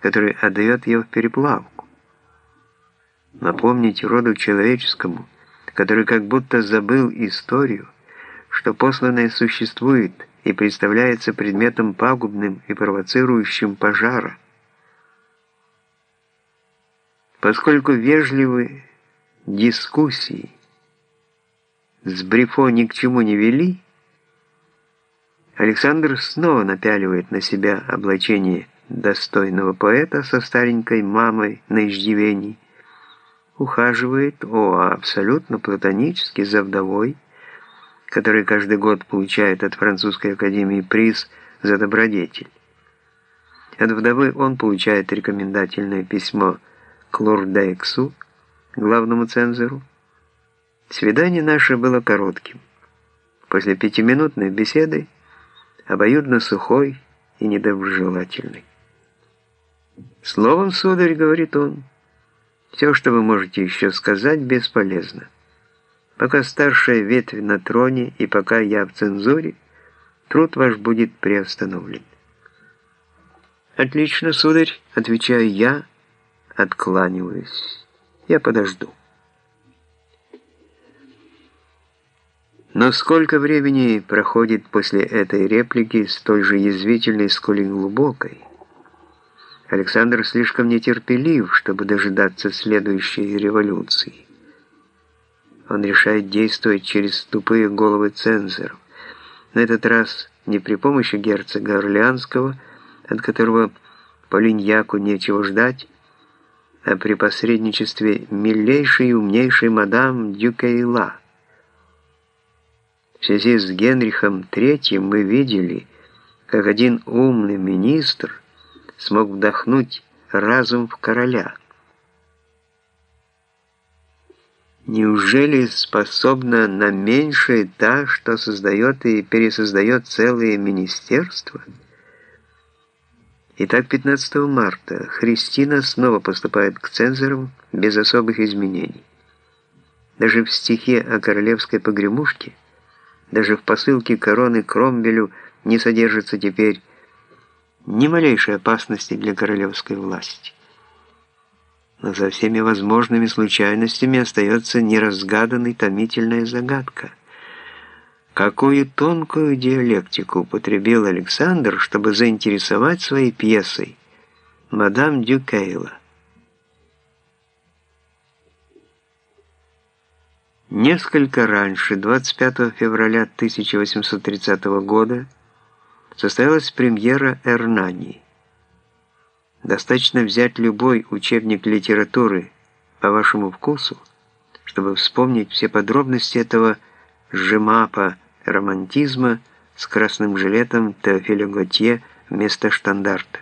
который отдает ее в переплавку. Напомнить роду человеческому, который как будто забыл историю, что посланное существует и представляется предметом пагубным и провоцирующим пожара. Поскольку вежливые дискуссии с Брифо ни к чему не вели, Александр снова напяливает на себя облачение достойного поэта со старенькой мамой на иждивении, ухаживает, о, абсолютно платонически, за вдовой, который каждый год получает от Французской академии приз за добродетель. От вдовы он получает рекомендательное письмо к Лордексу, главному цензору. Свидание наше было коротким. После пятиминутной беседы обоюдно сухой и недоброжелательный. «Словом, сударь, — говорит он, — все, что вы можете еще сказать, бесполезно. Пока старшая ветвь на троне и пока я в цензуре, труд ваш будет приостановлен». «Отлично, сударь, — отвечаю я, откланиваюсь. Я подожду». Но сколько времени проходит после этой реплики, столь же язвительной, сколь и глубокой? Александр слишком нетерпелив, чтобы дожидаться следующей революции. Он решает действовать через тупые головы цензоров. На этот раз не при помощи герцога Орлеанского, от которого Полиньяку нечего ждать, а при посредничестве милейшей и умнейшей мадам Дюкейла. В связи с Генрихом III мы видели, как один умный министр смог вдохнуть разум в короля. Неужели способна на меньшее та, что создает и пересоздает целые министерства? Итак, 15 марта Христина снова поступает к цензорам без особых изменений. Даже в стихе о королевской погремушке даже в посылке короны Кромвелю не содержится теперь ни малейшей опасности для королевской власти. Но за всеми возможными случайностями остается неразгаданной томительная загадка. Какую тонкую диалектику употребил Александр, чтобы заинтересовать своей пьесой мадам Дюкейла? Несколько раньше, 25 февраля 1830 года, состоялась премьера «Эрнани». Достаточно взять любой учебник литературы по вашему вкусу, чтобы вспомнить все подробности этого жемапа романтизма с красным жилетом Теофиля Готье вместо штандарта.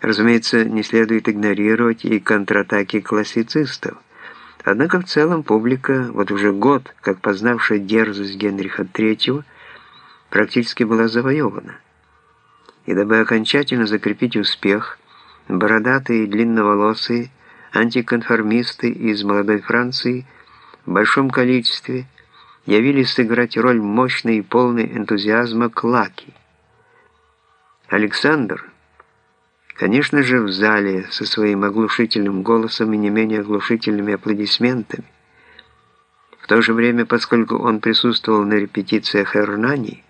Разумеется, не следует игнорировать и контратаки классицистов – Однако в целом публика, вот уже год, как познавшая дерзость Генриха III, практически была завоевана. И дабы окончательно закрепить успех, бородатые длинноволосые антиконформисты из молодой Франции в большом количестве явились сыграть роль мощной и полной энтузиазма Клаки. Александр – Конечно же, в зале со своим оглушительным голосом и не менее оглушительными аплодисментами. В то же время, поскольку он присутствовал на репетициях Эрнани,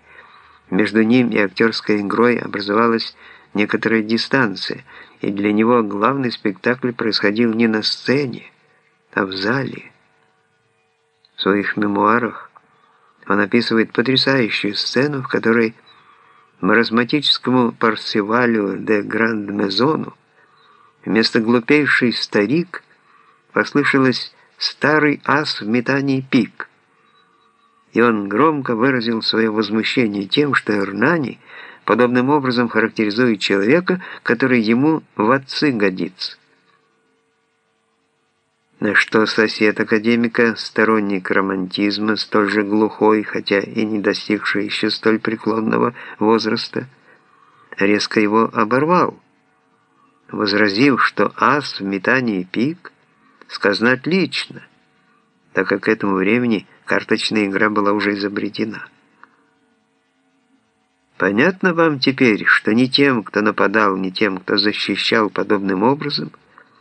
между ним и актерской игрой образовалась некоторая дистанция, и для него главный спектакль происходил не на сцене, а в зале. В своих мемуарах он описывает потрясающую сцену, в которой маразматическому Парсивалю де Гранд-Мезону вместо глупейший старик послышалось «старый ас в метании пик». И он громко выразил свое возмущение тем, что Эрнани подобным образом характеризует человека, который ему в отцы годится. На что сосед академика, сторонник романтизма, столь же глухой, хотя и не достигший еще столь преклонного возраста, резко его оборвал, возразив, что ас в метании пик сказано отлично, так как к этому времени карточная игра была уже изобретена. Понятно вам теперь, что ни тем, кто нападал, ни тем, кто защищал подобным образом,